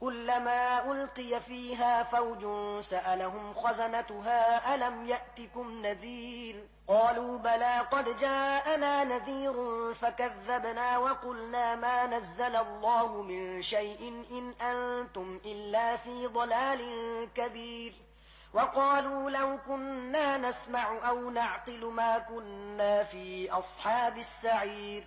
كلما ألقي فيها فوج سألهم خزنتها ألم يأتكم نذير؟ قالوا بلى قد جاءنا نذير فكذبنا وقلنا ما نزل الله من شيء إن أنتم إلا في ضلال كبير. وقالوا لو كنا نسمع أو نعقل ما كنا في أصحاب السعير.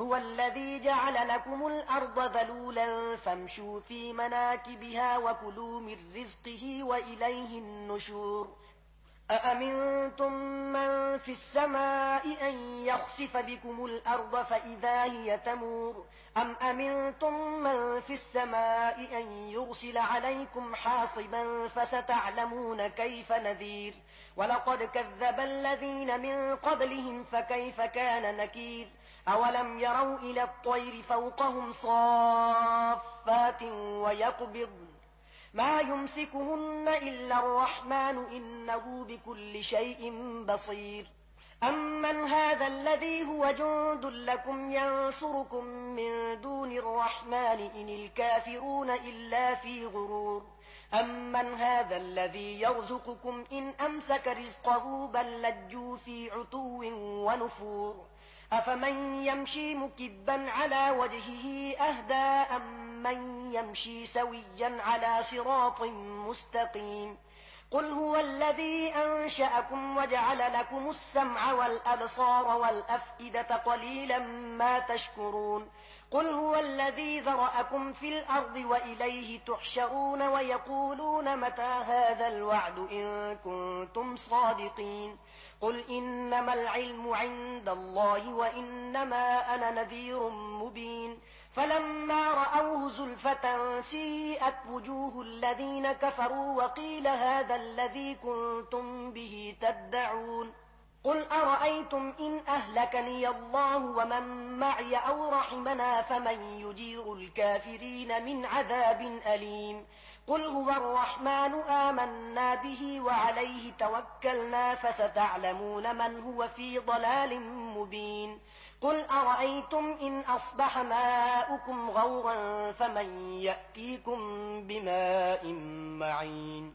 هو الذي جعل لكم الأرض ذلولا فامشوا في مناكبها وكلوا من رزقه وإليه النشور. أأمنتم من في السماء أن يخسف بكم الأرض فإذا هي تمور؟ أم أمنتم من في السماء أن يرسل عليكم حاصبا فستعلمون كيف نذير؟ ولقد كذب الذين من قبلهم فكيف كان نكير؟ أولم يروا إلى الطير فوقهم صافات ويقبض؟ ما يمسكهن إلا الرحمن إنه بكل شيء بصير. أمن هذا الذي هو جند لكم ينصركم من دون الرحمن إن الكافرون إلا في غرور. أمن هذا الذي يرزقكم إن أمسك رزقه بل لجوا في عتو ونفور أفمن يمشي مكبا على وجهه أهدى أم من يمشي سويا على صراط مستقيم قل هو الذي أنشأكم وجعل لكم السمع والأبصار والأفئدة قليلا ما تشكرون قل هو الذي ذرأكم في الأرض وإليه تحشرون ويقولون متى هذا الوعد إن كنتم صادقين قل إنما العلم عند الله وإنما أنا نذير مبين فلما رأوه زلفة سيئت وجوه الذين كفروا وقيل هذا الذي كنتم به تدعون قل أرأيتم إن أهلكني الله ومن معي أو رحمنا فمن يجير الكافرين من عذاب أليم قل هو الرحمن آمنا به وعليه توكلنا فستعلمون من هو في ضلال مبين قل أرأيتم إن أصبح ماؤكم غورا فمن يأتيكم بماء معين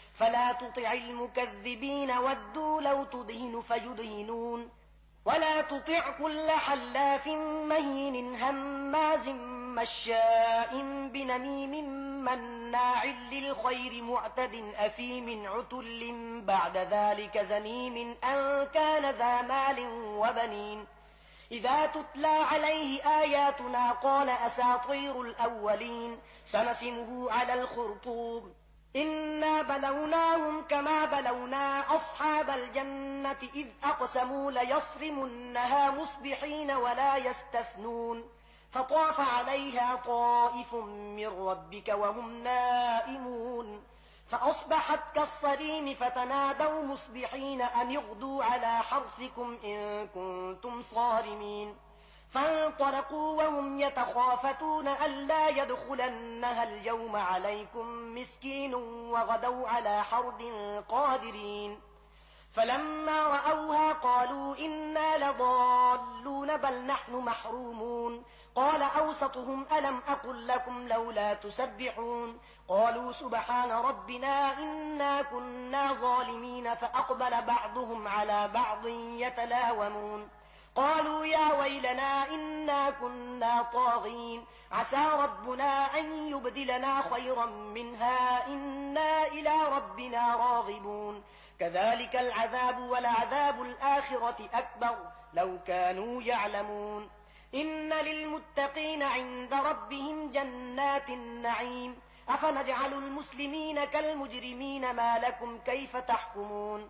فلا تطع المكذبين ودوا لو تدهن فيدهنون ولا تطع كل حلاف مهين هماز مشاء بنميم مناع للخير معتد أثيم عتل بعد ذلك زنيم أن كان ذا مال وبنين إذا تتلى عليه آياتنا قال أساطير الأولين سنسمه على الخرطوب إنا بلوناهم كما بلونا أصحاب الجنة إذ أقسموا ليصرمنها مصبحين ولا يستثنون فطاف عليها طائف من ربك وهم نائمون فأصبحت كالصريم فتنادوا مصبحين أن اغدوا على حرثكم إن كنتم صارمين فانطلقوا وهم يتخافتون ألا يدخلنها اليوم عليكم مسكين وغدوا على حرد قادرين. فلما رأوها قالوا إنا لضالون بل نحن محرومون. قال أوسطهم ألم أقل لكم لولا تسبحون؟ قالوا سبحان ربنا إنا كنا ظالمين فأقبل بعضهم على بعض يتلاومون. قالوا يا ويلنا إنا كنا طاغين. عسى ربنا أن يبدلنا خيرا منها. إنا إلى ربنا راغبون. كذلك العذاب والعذاب الآخرة أكبر. لو كانوا يعلمون. إن للمتقين عند ربهم جنات النعيم. أفنجعل المسلمين كالمجرمين ما لكم كيف تحكمون؟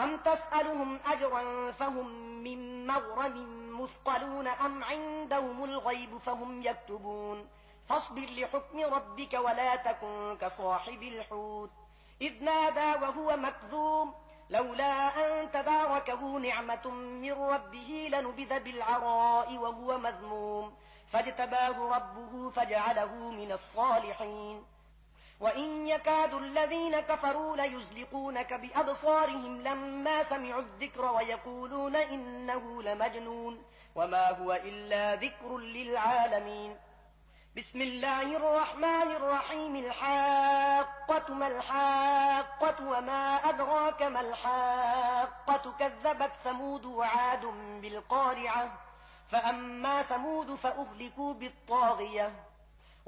أم تسألهم أجرا فهم من مغرم مثقلون أم عندهم الغيب فهم يكتبون فاصبر لحكم ربك ولا تكن كصاحب الحوت إذ نادى وهو مكذوم لولا أن تداركه نعمة من ربه لنبذ بالعراء وهو مذموم فاجتباه ربه فجعله من الصالحين وإن يكاد الذين كفروا ليزلقونك بأبصارهم لما سمعوا الذكر ويقولون إنه لمجنون وما هو إلا ذكر للعالمين بسم الله الرحمن الرحيم الحاقة ما الحاقة وما أدراك ما الحاقة كذبت ثمود وعاد بالقارعة فأما ثمود فأهلكوا بالطاغية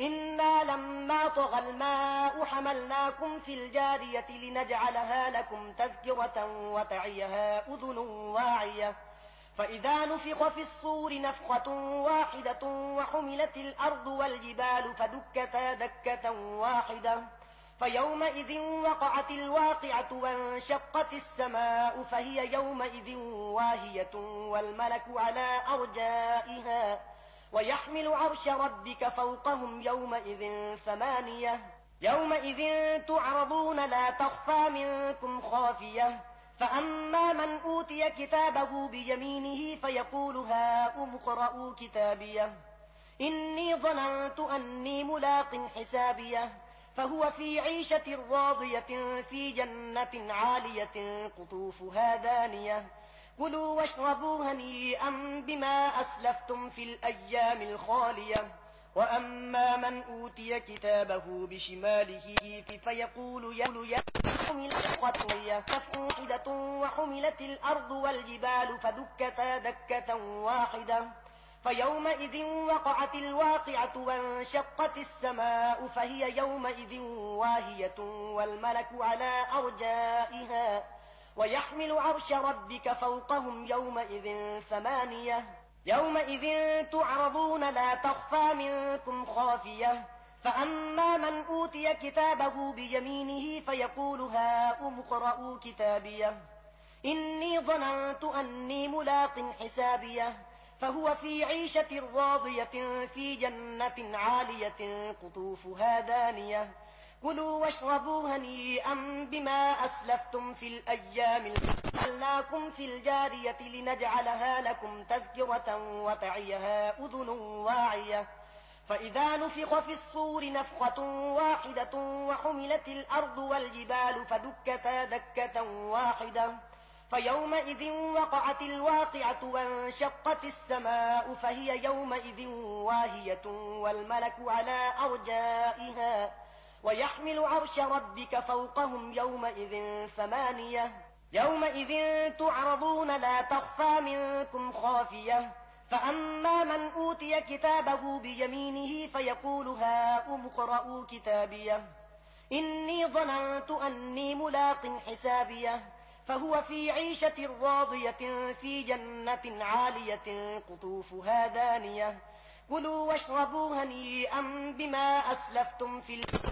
إنا لما طغى الماء حملناكم في الجارية لنجعلها لكم تذكرة وتعيها أذن واعية فإذا نفق في الصور نفقة واحدة وحملت الأرض والجبال فدكتا دكة واحدة فيومئذ وقعت الواقعة وانشقت السماء فهي يومئذ واهية والملك على أرجائها ويحمل عرش ربك فوقهم يومئذ ثمانية. يومئذ تعرضون لا تخفى منكم خافية. فأما من أوتي كتابه بيمينه فيقول هاؤم أمقرأوا كتابيه. إني ظننت أني ملاق حسابيه. فهو في عيشة راضية في جنة عالية قطوفها دانية. كلوا واشربوا هنيئا بما أسلفتم في الأيام الخالية. وأما من أوتي كتابه بشماله فيقول يهل ففوحدة وحملت الأرض والجبال فدكتا دكة واحدة. فيومئذ وقعت الواقعة وانشقت السماء فهي يومئذ واهية والملك على أرجائها. ويحمل عرش ربك فوقهم يومئذ ثمانية. يومئذ تعرضون لا تخفى منكم خافية. فأما من أوتي كتابه بيمينه فيقول هاؤم أمقرأوا كتابية. إني ظننت أني ملاق حسابية. فهو في عيشة راضية في جنة عالية قطوفها دانية. كلوا واشربوا هنيئا بما أسلفتم في الأيام لكم في الجارية لنجعلها لكم تذكرة وتعيها أذن واعية. فإذا نفخ في الصور نفخة واحدة وحملت الأرض والجبال فدكتا دكة واحدة. فيومئذ وقعت الواقعة وانشقت السماء فهي يومئذ واهية والملك على أرجائها. ويحمل عرش ربك فوقهم يومئذ ثمانية. يومئذ تعرضون لا تخفى منكم خافية. فأما من أوتي كتابه بيمينه فيقول هاؤم أمقرأوا كتابيه. إني ظننت أني ملاق حسابيه. فهو في عيشة راضية في جنة عالية قطوفها دانية. كلوا واشربوا هنيئا بما أسلفتم في الأرض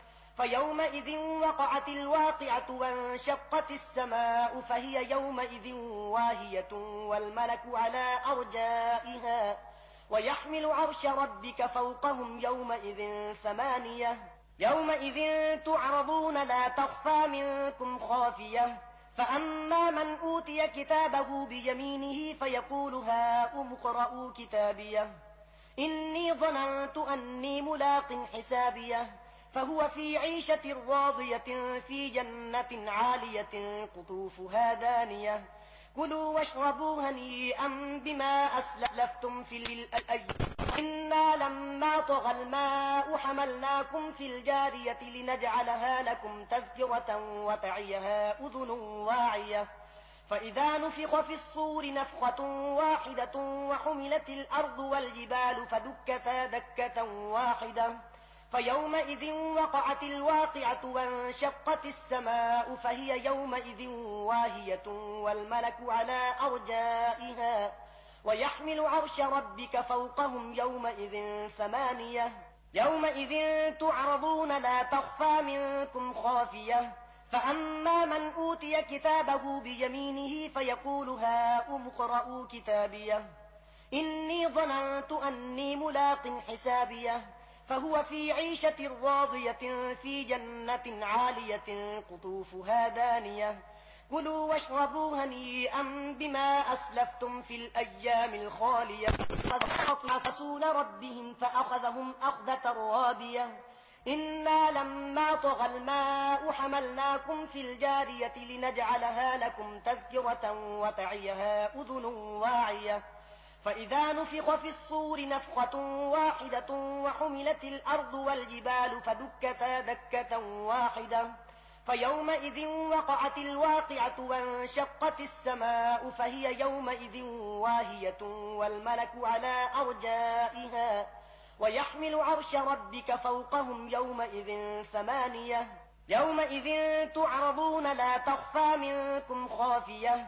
فيومئذ وقعت الواقعة وانشقت السماء فهي يومئذ واهية والملك على أرجائها ويحمل عرش ربك فوقهم يومئذ ثمانية يومئذ تعرضون لا تخفى منكم خافية فأما من أوتي كتابه بيمينه فيقول هاؤم أمقرأوا كتابيه إني ظننت أني ملاق حسابيه فهو في عيشة راضية في جنة عالية. قطوفها دانية. كلوا واشربوا هنيئا بما أسلفتم في الأي إنا لما طغى الماء حملناكم في الجارية لنجعلها لكم تذكرة وتعيها أذن واعية. فإذا نفخ في الصور نفخة واحدة وحملت الأرض والجبال فدكتا دكة واحدة. فيومئذ وقعت الواقعة وانشقت السماء فهي يومئذ واهية والملك على أرجائها ويحمل عرش ربك فوقهم يومئذ ثمانية. يومئذ تعرضون لا تخفى منكم خافية. فأما من أوتي كتابه بيمينه فيقول هاؤم أمقرأوا كتابيه. إني ظننت أني ملاق حسابيه. فهو في عيشة راضية في جنة عالية. قطوفها دانية. كلوا واشربوا هنيئا بما أسلفتم في الأيام الخالية. فأخذوا رسول ربهم فأخذهم أخذة رابية إنا لما طغى الماء حملناكم في الجارية لنجعلها لكم تذكرة وتعيها أذن فإذا نفخ في الصور نفخة واحدة وحملت الأرض والجبال فدكتا دكة واحدة فيومئذ وقعت الواقعة وانشقت السماء فهي يومئذ واهية والملك على أرجائها ويحمل عرش ربك فوقهم يومئذ ثمانية يومئذ تعرضون لا تخفى منكم خافية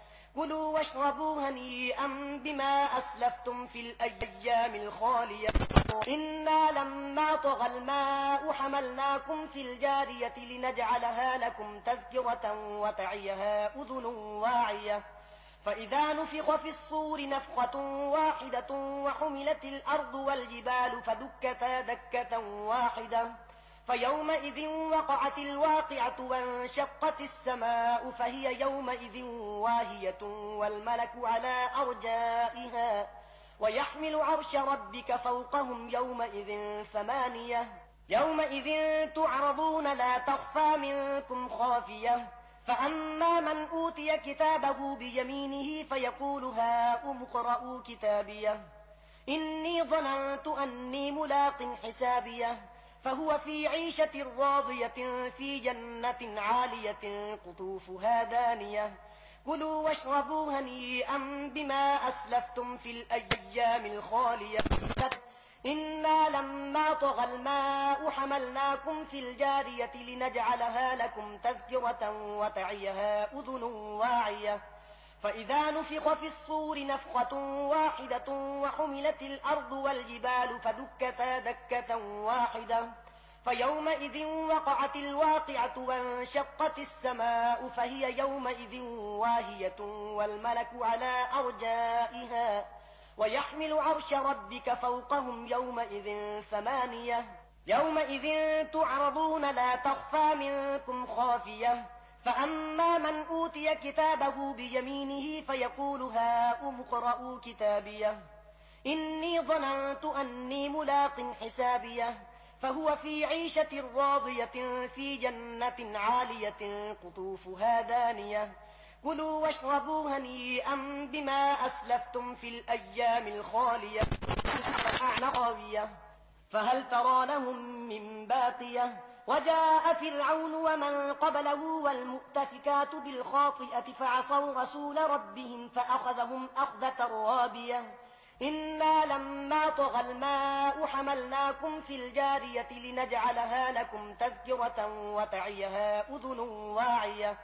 كلوا واشربوا هنيئا بما أسلفتم في الأيام الخالية. إنا لما طغى الماء حملناكم في الجارية لنجعلها لكم تذكرة وتعيها أذن واعية. فإذا نفخ في الصور نفخة واحدة وحملت الأرض والجبال فدكتا دكة واحدة. فيومئذ وقعت الواقعة وانشقت السماء فهي يومئذ واهية والملك على أرجائها ويحمل عرش ربك فوقهم يومئذ ثمانية يومئذ تعرضون لا تخفى منكم خافية فأما من أوتي كتابه بيمينه فيقول هاؤم اقرأوا كتابيه إني ظننت أني ملاق حسابيه فهو في عيشة راضية في جنة عالية قطوفها دانية. كلوا واشربوا هنيئا بما أسلفتم في الأيام الخالية. إنا لما طغى الماء حملناكم في الجارية لنجعلها لكم تذكرة وتعيها أذن واعية. فإذا نفخ في الصور نفخة واحدة وحملت الأرض والجبال فدكتا دكة واحدة فيومئذ وقعت الواقعة وانشقت السماء فهي يومئذ واهية والملك على أرجائها ويحمل عرش ربك فوقهم يومئذ ثمانية يومئذ تعرضون لا تخفى منكم خافية فأما من أوتي كتابه بيمينه فيقول هاؤم اقرءوا كتابيه. إني ظننت أني ملاق حسابيه. فهو في عيشة راضية في جنة عالية قطوفها دانية. كلوا واشربوا هنيئا بما أسلفتم في الأيام الخالية. فهل ترى لهم من باقية؟ وجاء فرعون ومن قبله والمؤتفكات بالخاطئة فعصوا رسول ربهم فأخذهم أخذة رابية. إنا لما طغى الماء حملناكم في الجارية لنجعلها لكم تذكرة وتعيها أذن واعية.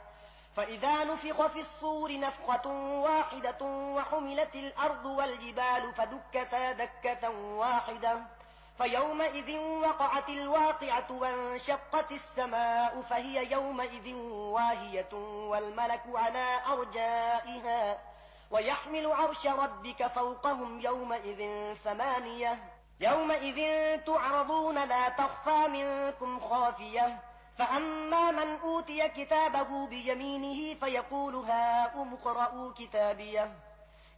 فإذا نفخ في الصور نفخة واحدة وحملت الأرض والجبال فدكتا دكة واحدة. فيومئذ وقعت الواقعة وانشقت السماء فهي يومئذ واهية والملك على أرجائها ويحمل عرش ربك فوقهم يومئذ ثمانية يومئذ تعرضون لا تخفى منكم خافية فأما من أوتي كتابه بيمينه فيقول هاؤم أمقرأوا كتابيه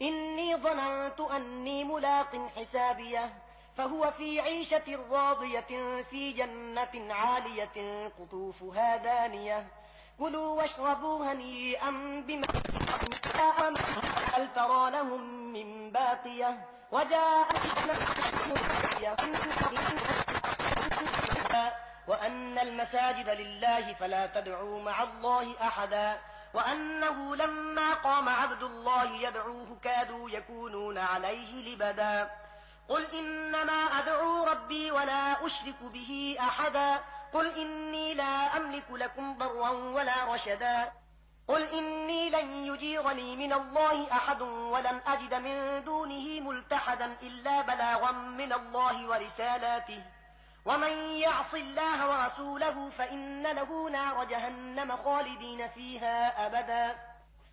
إني ظننت أني ملاق حسابيه فهو في عيشة راضية في جنة عالية. قطوفها دانية. كلوا واشربوا هنيئا بما هل ترى لهم من باقية. وجاء وأن المساجد لله فلا تدعوا مع الله أحدا. وأنه لما قام عبد الله يدعوه كادوا يكونون عليه لبدا. قل إنما أدعو ربي ولا أشرك به أحدا. قل إني لا أملك لكم ضرا ولا رشدا. قل إني لن يجيرني من الله أحد ولن أجد من دونه ملتحدا إلا بلاغا من الله ورسالاته. ومن يعص الله ورسوله فإن له نار جهنم خالدين فيها أبدا.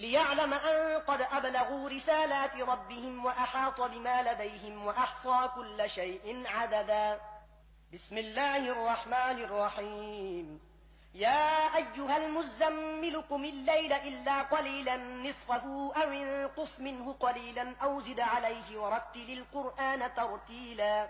ليعلم أن قد أبلغوا رسالات ربهم وأحاط بما لديهم وأحصى كل شيء عددا. بسم الله الرحمن الرحيم. يا أيها المزملكم الليل إلا قليلا نصفه أو انقص منه قليلا أو زد عليه ورتل القرآن ترتيلا.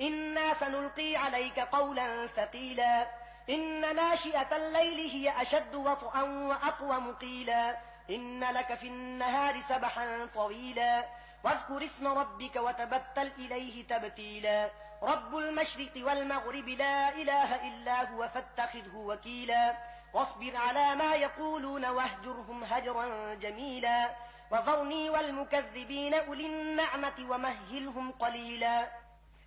إنا سنلقي عليك قولا ثقيلا. إن ناشئة الليل هي أشد وطئا وأقوى مقيلا. إن لك في النهار سبحا طويلا واذكر اسم ربك وتبتل إليه تبتيلا. رب المشرق والمغرب لا إله إلا هو فاتخذه وكيلا. واصبر على ما يقولون واهجرهم هجرا جميلا. وذرني والمكذبين أولي النعمة ومهلهم قليلا.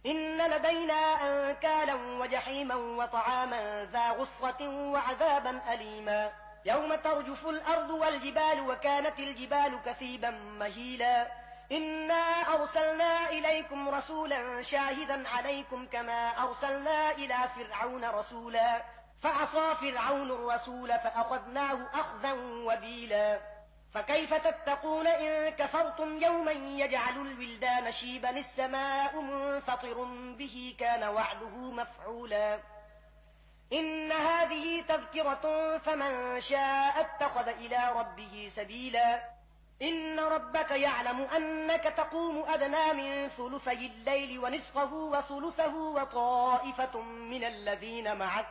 إن لدينا أنكالا وجحيما وطعاما ذا غصة وعذابا أليما. يوم ترجف الأرض والجبال وكانت الجبال كثيبا مهيلا. إنا أرسلنا إليكم رسولا شاهدا عليكم كما أرسلنا إلى فرعون رسولا. فعصى فرعون الرسول فأخذناه أخذا وبيلا. فكيف تتقون إن كفرتم يوما يجعل الولدان شيبا السماء منفطر به كان وعده مفعولا. إن هذه تذكرة فمن شاء اتخذ إلى ربه سبيلا. إن ربك يعلم أنك تقوم أدنى من ثلثي الليل ونصفه وثلثه وطائفة من الذين معك.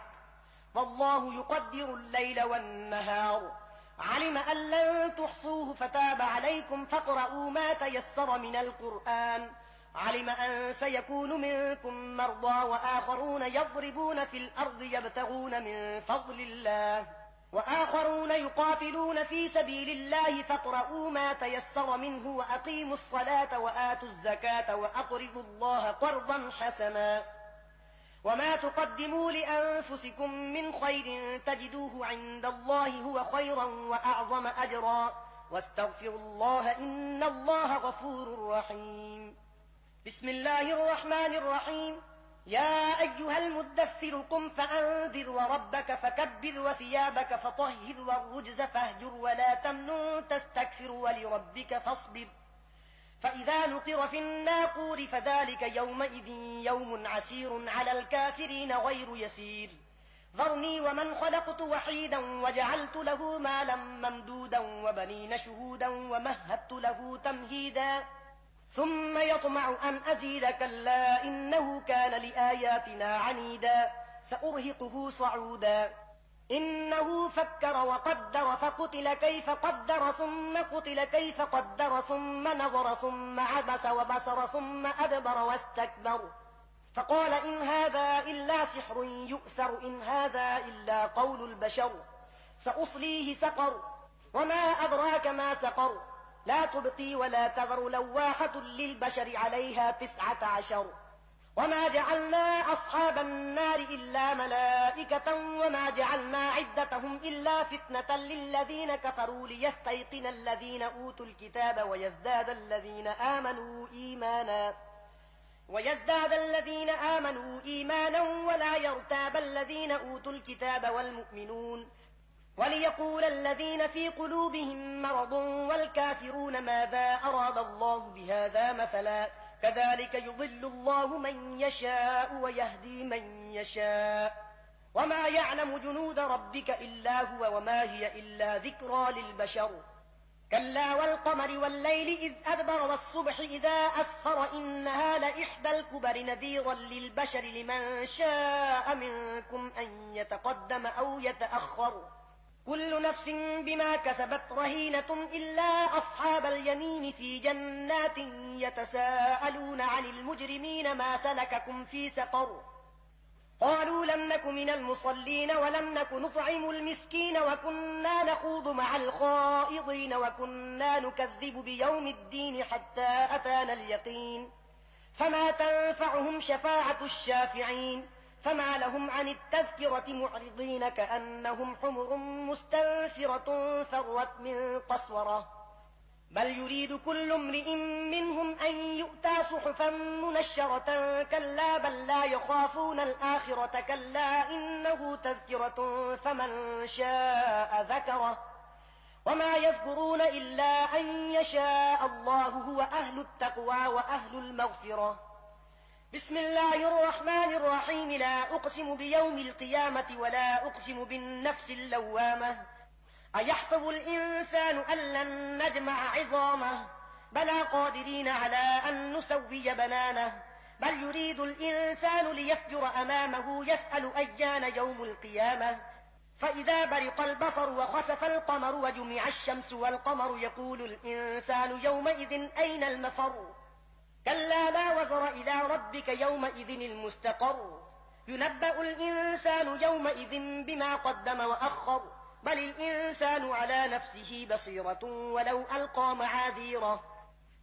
والله يقدر الليل والنهار. علم أن لن تحصوه فتاب عليكم فقرؤوا ما تيسر من القرآن. علم أن سيكون منكم مرضى وآخرون يضربون في الأرض يبتغون من فضل الله وآخرون يقاتلون في سبيل الله فاقرؤوا ما تيسر منه وأقيموا الصلاة وآتوا الزكاة وأقرضوا الله قرضا حسنا وما تقدموا لأنفسكم من خير تجدوه عند الله هو خيرا وأعظم أجرا واستغفروا الله إن الله غفور رحيم بسم الله الرحمن الرحيم. يا أيها المدثر قم فأنذر وربك فكبر وثيابك فطهر والرجز فاهجر ولا تمنن تستكفر ولربك فاصبر. فإذا نقر في الناقور فذلك يومئذ يوم عسير على الكافرين غير يسير. ذرني ومن خلقت وحيدا وجعلت له مالا ممدودا وبنين شهودا ومهدت له تمهيدا. ثم يطمع أن أزيد كلا إنه كان لآياتنا عنيدا. سأرهقه صعودا. إنه فكر وقدر فقتل كيف قدر ثم قتل كيف قدر ثم نظر ثم عبس وبصر ثم أدبر واستكبر. فقال إن هذا إلا سحر يؤثر إن هذا إلا قول البشر. سأصليه سقر. وما أدراك ما سقر. لا تبقي ولا تغر لواحة للبشر عليها تسعة عشر. وما جعلنا أصحاب النار إلا ملائكة وما جعلنا عدتهم إلا فتنة للذين كفروا ليستيقن الذين أوتوا الكتاب ويزداد الذين آمنوا إيمانا. ويزداد الذين آمنوا إيمانا ولا يرتاب الذين أوتوا الكتاب والمؤمنون. وليقول الذين في قلوبهم مرض والكافرون ماذا أراد الله بهذا مثلا كذلك يضل الله من يشاء ويهدي من يشاء وما يعلم جنود ربك إلا هو وما هي إلا ذكرى للبشر كلا والقمر والليل إذ أدبر والصبح إذا أسفر إنها لإحدى الكبر نذيرا للبشر لمن شاء منكم أن يتقدم أو يتأخر كل نفس بما كسبت رهينة إلا أصحاب اليمين في جنات يتساءلون عن المجرمين ما سلككم في سقر. قالوا لم نك من المصلين ولم نك نطعم المسكين وكنا نخوض مع الخائضين وكنا نكذب بيوم الدين حتى أتانا اليقين. فما تنفعهم شفاعة الشافعين. فما لهم عن التذكرة معرضين كأنهم حمر مستنفرة فرت من قصورة بل يريد كل امرئ منهم أن يؤتى صحفا منشرة كلا بل لا يخافون الآخرة كلا إنه تذكرة فمن شاء ذكره. وما يذكرون إلا أن يشاء الله هو أهل التقوى وأهل المغفرة. بسم الله الرحمن الرحيم لا أقسم بيوم القيامة ولا أقسم بالنفس اللوامة. أيحسب الإنسان أن لن نجمع عظامه؟ بلى قادرين على أن نسوي بنانه. بل يريد الإنسان ليفجر أمامه يسأل أيان يوم القيامة. فإذا برق البصر وخسف القمر وجمع الشمس والقمر يقول الإنسان يومئذ أين المفر؟ كلا لا وزر إلى ربك يومئذ المستقر. ينبأ الإنسان يومئذ بما قدم وأخر. بل الإنسان على نفسه بصيرة ولو ألقى معاذيره.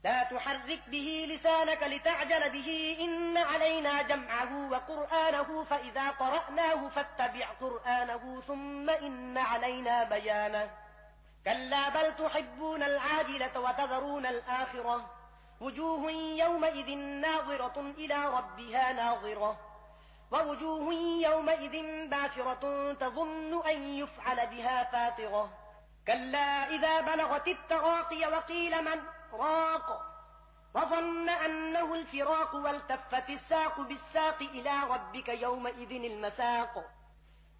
لا تحرك به لسانك لتعجل به. إن علينا جمعه وقرآنه فإذا قرأناه فاتبع قرآنه ثم إن علينا بيانه. كلا بل تحبون العاجلة وتذرون الآخرة. وجوه يومئذ ناظرة إلى ربها ناظرة. ووجوه يومئذ باسرة تظن أن يفعل بها فاطرة كلا إذا بلغت التراقي وقيل من؟ راق. وظن أنه الفراق والتفت الساق بالساق إلى ربك يومئذ المساق.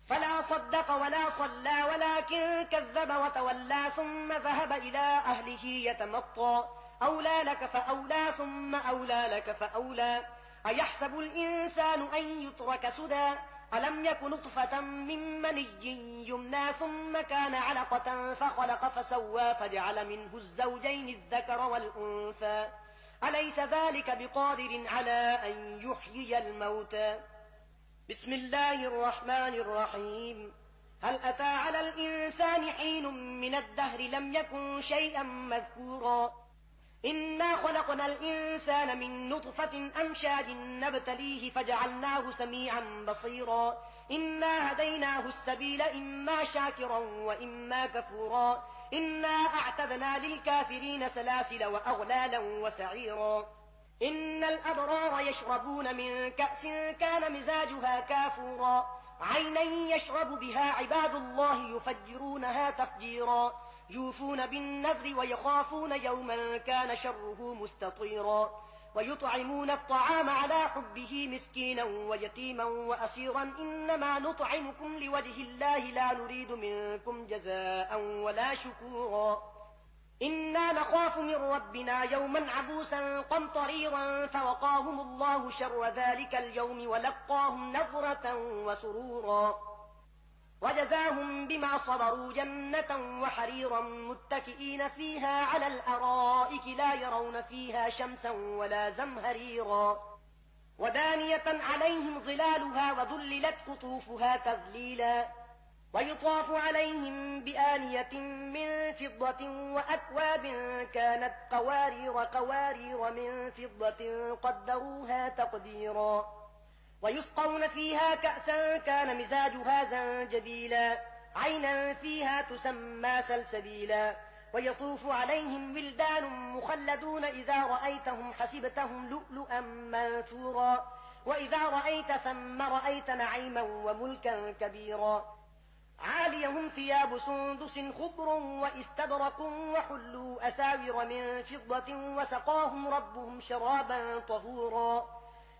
فلا صدق ولا صلى ولكن كذب وتولى ثم ذهب إلى أهله يتمطى. أولى لك فأولى ثم أولى لك فأولى. أيحسب الإنسان أن يترك سدى؟ ألم يكن نطفة من مني يمنى ثم كان علقة فخلق فسوى فجعل منه الزوجين الذكر والأنثى. أليس ذلك بقادر على أن يحيي الموتى؟ بسم الله الرحمن الرحيم. هل أتى على الإنسان حين من الدهر لم يكن شيئا مذكورا؟ إنا خلقنا الإنسان من نطفة أمشاج نبتليه فجعلناه سميعا بصيرا إنا هديناه السبيل إما شاكرا وإما كفورا إنا أعتدنا للكافرين سلاسل وأغلالا وسعيرا إن الأبرار يشربون من كأس كان مزاجها كافورا عينا يشرب بها عباد الله يفجرونها تفجيرا يوفون بالنذر ويخافون يوما كان شره مستطيرا ويطعمون الطعام على حبه مسكينا ويتيما وأسيرا إنما نطعمكم لوجه الله لا نريد منكم جزاء ولا شكورا إنا نخاف من ربنا يوما عبوسا قمطريرا فوقاهم الله شر ذلك اليوم ولقاهم نظرة وسرورا وجزاهم بما صبروا جنة وحريرا متكئين فيها على الأرائك لا يرون فيها شمسا ولا زمهريرا ودانية عليهم ظلالها وذللت قطوفها تذليلا ويطاف عليهم بآنية من فضة وأكواب كانت قوارير قوارير من فضة قدروها تقديرا ويسقون فيها كأسا كان مزاجها زنجبيلا. عينا فيها تسمى سلسبيلا. ويطوف عليهم ولدان مخلدون إذا رأيتهم حسبتهم لؤلؤا منثورا. وإذا رأيت ثم رأيت نعيما وملكا كبيرا. عاليهم ثياب سندس خضر واستبرق وحلوا أساور من فضة وسقاهم ربهم شرابا طهورا.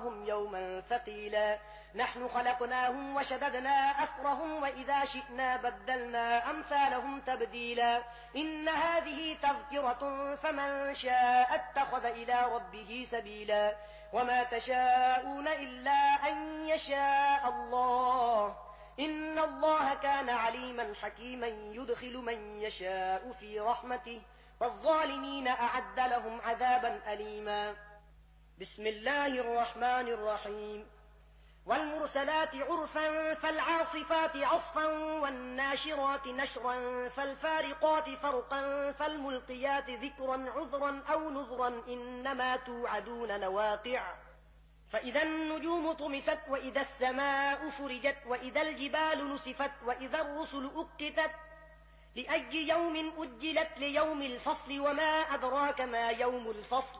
وحملناهم يوما ثقيلا نحن خلقناهم وشددنا أسرهم وإذا شئنا بدلنا أمثالهم تبديلا إن هذه تذكرة فمن شاء اتخذ إلى ربه سبيلا وما تشاءون إلا أن يشاء الله إن الله كان عليما حكيما يدخل من يشاء في رحمته والظالمين أعد لهم عذابا أليما بسم الله الرحمن الرحيم. والمرسلات عرفا فالعاصفات عصفا والناشرات نشرا فالفارقات فرقا فالملقيات ذكرا عذرا أو نذرا إنما توعدون لواقع. فإذا النجوم طمست وإذا السماء فرجت وإذا الجبال نسفت وإذا الرسل أكتت لأي يوم أجلت ليوم الفصل وما أدراك ما يوم الفصل.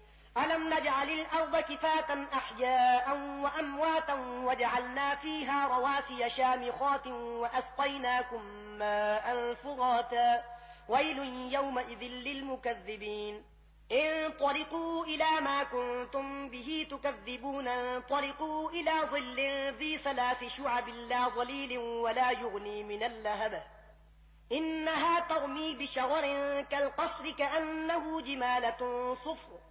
ألم نجعل الأرض كفاة أحياء وأمواتا وجعلنا فيها رواسي شامخات وأسقيناكم ماء فراتا ويل يومئذ للمكذبين انطلقوا إلى ما كنتم به تكذبون انطلقوا إلى ظل ذي ثلاث شعب لا ظليل ولا يغني من اللهب إنها تغمي بشغر كالقصر كأنه جمالة صفر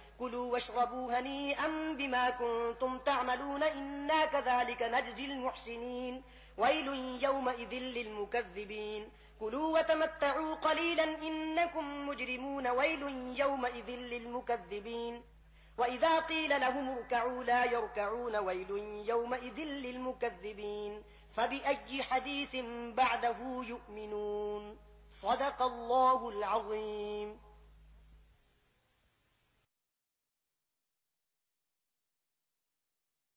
كلوا واشربوا هنيئا بما كنتم تعملون إنا كذلك نجزي المحسنين. ويل يومئذ للمكذبين. كلوا وتمتعوا قليلا إنكم مجرمون. ويل يومئذ للمكذبين. وإذا قيل لهم اركعوا لا يركعون ويل يومئذ للمكذبين. فبأي حديث بعده يؤمنون؟ صدق الله العظيم.